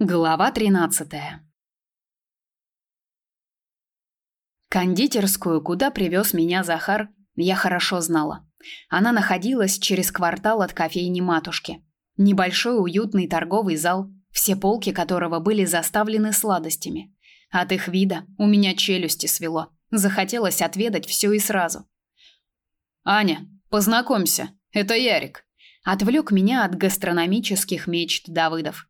Глава 13. Кондитерскую, куда привез меня Захар, я хорошо знала. Она находилась через квартал от кофейни матушки. Небольшой уютный торговый зал, все полки которого были заставлены сладостями. От их вида у меня челюсти свело. Захотелось отведать все и сразу. Аня, познакомься, это Ярик. Отвлек меня от гастрономических мечт Давыдов.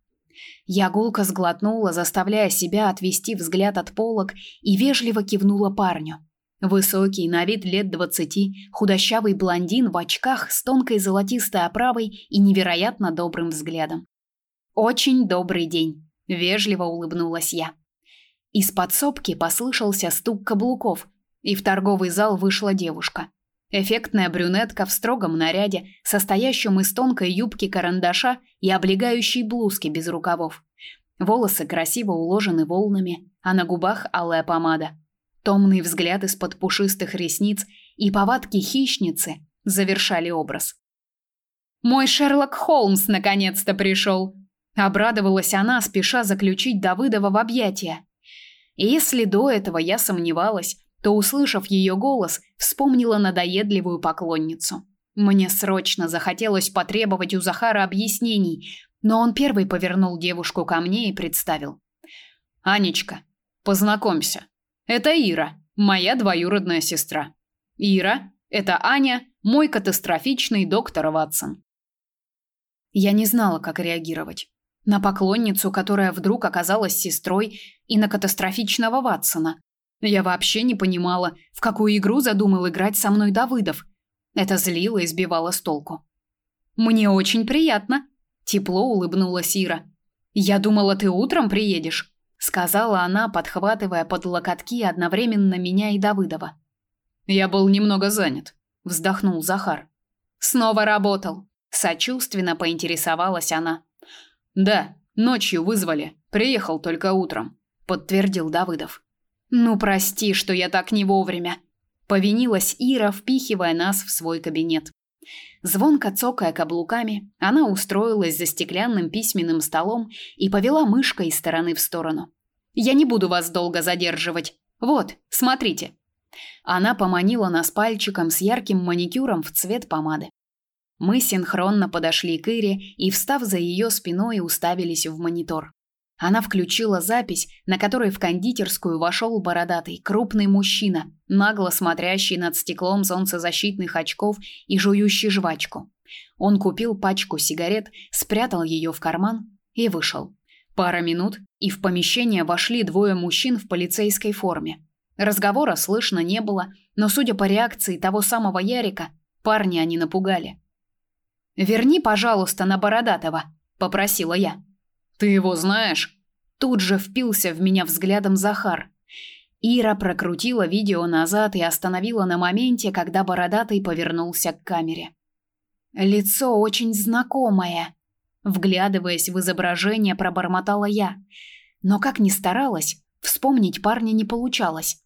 Я гулко сглотнула, заставляя себя отвести взгляд от полок и вежливо кивнула парню. Высокий, на вид лет двадцати, худощавый блондин в очках с тонкой золотистой оправой и невероятно добрым взглядом. «Очень добрый день», – вежливо улыбнулась я. Из подсобки послышался стук каблуков, и в торговый зал вышла девушка. Эффектная брюнетка в строгом наряде, состоящем из тонкой юбки-карандаша и облегающей блузки без рукавов. Волосы красиво уложены волнами, а на губах алая помада. Томный взгляд из-под пушистых ресниц и повадки хищницы завершали образ. «Мой Шерлок Холмс наконец-то пришел!» Обрадовалась она, спеша заключить Давыдова в объятия. И если до этого я сомневалась, то, услышав ее голос, вспомнила надоедливую поклонницу. Мне срочно захотелось потребовать у Захара объяснений, но он первый повернул девушку ко мне и представил. «Анечка, познакомься. Это Ира, моя двоюродная сестра. Ира, это Аня, мой катастрофичный доктор Ватсон». Я не знала, как реагировать. На поклонницу, которая вдруг оказалась сестрой, и на катастрофичного Ватсона, я вообще не понимала, в какую игру задумал играть со мной Давыдов. Это злило и сбивало с толку. Мне очень приятно, тепло улыбнулась Ира. Я думала, ты утром приедешь, сказала она, подхватывая под локотки одновременно меня и Давыдова. Я был немного занят, вздохнул Захар. Снова работал, сочувственно поинтересовалась она. Да, ночью вызвали, приехал только утром, подтвердил Давыдов. Ну прости, что я так не вовремя, повинилась Ира, впихивая нас в свой кабинет. Звонко цокая каблуками, она устроилась за стеклянным письменным столом и повела мышкой из стороны в сторону. Я не буду вас долго задерживать. Вот, смотрите. Она поманила нас пальчиком с ярким маникюром в цвет помады. Мы синхронно подошли к Ире и, встав за ее спиной, уставились в монитор. Она включила запись, на которой в кондитерскую вошел бородатый, крупный мужчина, нагло смотрящий над стеклом солнцезащитных очков и жующий жвачку. Он купил пачку сигарет, спрятал ее в карман и вышел. Пара минут, и в помещение вошли двое мужчин в полицейской форме. Разговора слышно не было, но, судя по реакции того самого Ярика, парня они напугали. «Верни, пожалуйста, на Бородатого», — попросила я. Ты его знаешь? Тут же впился в меня взглядом Захар. Ира прокрутила видео назад и остановила на моменте, когда бородатый повернулся к камере. Лицо очень знакомое, вглядываясь в изображение, пробормотала я. Но как ни старалась, вспомнить парня не получалось.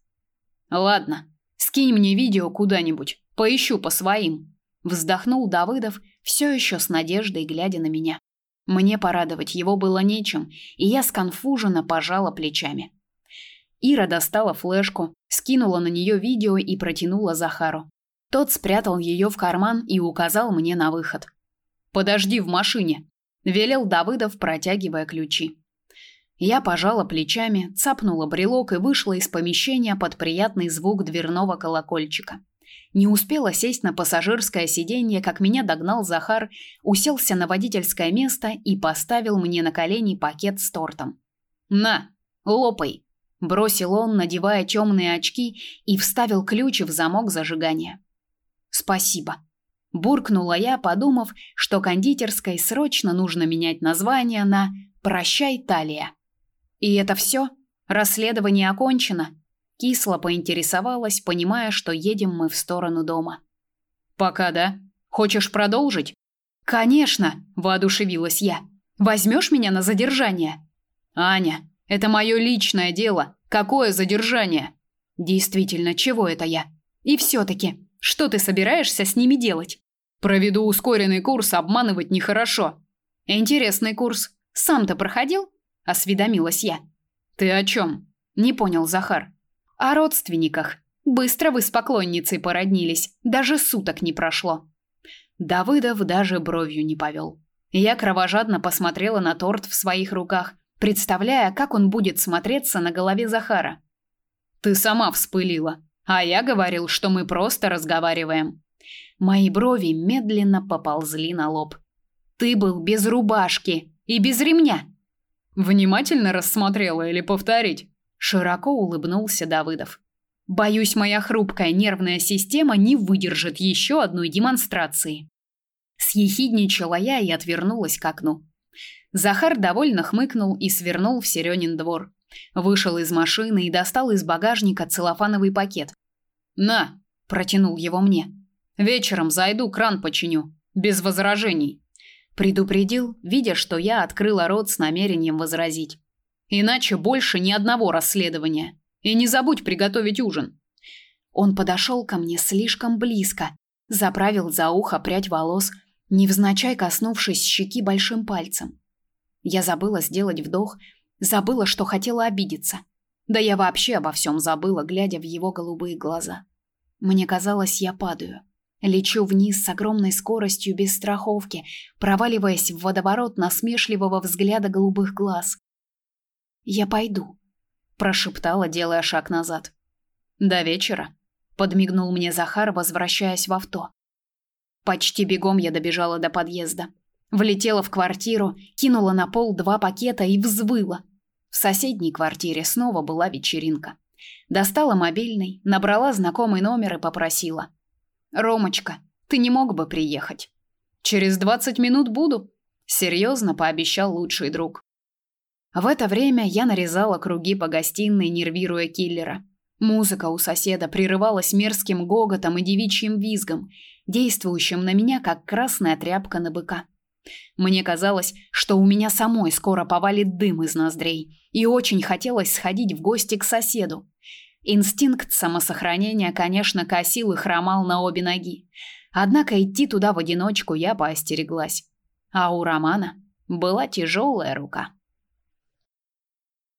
Ладно, скинь мне видео куда-нибудь, поищу по своим, вздохнул Давыдов, все еще с надеждой глядя на меня. Мне порадовать его было нечем, и я сконфуженно пожала плечами. Ира достала флешку, скинула на нее видео и протянула Захару. Тот спрятал ее в карман и указал мне на выход. Подожди в машине, велел Давыдов, протягивая ключи. Я пожала плечами, цапнула брелок и вышла из помещения под приятный звук дверного колокольчика. Не успела сесть на пассажирское сиденье, как меня догнал Захар, уселся на водительское место и поставил мне на колени пакет с тортом. «На, лопай!» – бросил он, надевая темные очки и вставил ключ в замок зажигания. «Спасибо», – буркнула я, подумав, что кондитерской срочно нужно менять название на «Прощай, Талия». «И это все? Расследование окончено?» Кисло поинтересовалась, понимая, что едем мы в сторону дома. Пока да. Хочешь продолжить? Конечно, воодушевилась я. Возьмешь меня на задержание? Аня, это мое личное дело. Какое задержание? Действительно, чего это я? И все таки что ты собираешься с ними делать? Проведу ускоренный курс обманывать нехорошо. Интересный курс. Сам-то проходил? осведомилась я. Ты о чем? Не понял Захар. О родственниках. Быстро вы с поклонницей породнились, даже суток не прошло. Давыдов даже бровью не повел. Я кровожадно посмотрела на торт в своих руках, представляя, как он будет смотреться на голове Захара. Ты сама вспылила, а я говорил, что мы просто разговариваем. Мои брови медленно поползли на лоб. Ты был без рубашки и без ремня. Внимательно рассмотрела или повторить? Широко улыбнулся Давыдов. Боюсь, моя хрупкая нервная система не выдержит еще одной демонстрации. Съехидничала я и отвернулась к окну. Захар довольно хмыкнул и свернул в Серёнин двор. Вышел из машины и достал из багажника целлофановый пакет. «На!» – протянул его мне. «Вечером зайду, кран починю. Без возражений». Предупредил, видя, что я открыла рот с намерением возразить. «Иначе больше ни одного расследования. И не забудь приготовить ужин». Он подошел ко мне слишком близко, заправил за ухо прядь волос, невзначай коснувшись щеки большим пальцем. Я забыла сделать вдох, забыла, что хотела обидеться. Да я вообще обо всем забыла, глядя в его голубые глаза. Мне казалось, я падаю. Лечу вниз с огромной скоростью без страховки, проваливаясь в водоворот насмешливого взгляда голубых глаз. «Я пойду», – прошептала, делая шаг назад. «До вечера», – подмигнул мне Захар, возвращаясь в авто. Почти бегом я добежала до подъезда. Влетела в квартиру, кинула на пол два пакета и взвыла. В соседней квартире снова была вечеринка. Достала мобильный, набрала знакомый номер и попросила: "Ромочка, ты не мог бы приехать?" "Через двадцать минут буду", серьезно пообещал лучший друг. В это время я нарезала круги по гостиной, нервируя киллера. Музыка у соседа прерывалась мерзким гоготом и девичьим визгом, действующим на меня как красная тряпка на быка. Мне казалось, что у меня самой скоро повалит дым из ноздрей, и очень хотелось сходить в гости к соседу. Инстинкт самосохранения, конечно, косил и хромал на обе ноги. Однако идти туда в одиночку я поостереглась. А у Романа была тяжелая рука.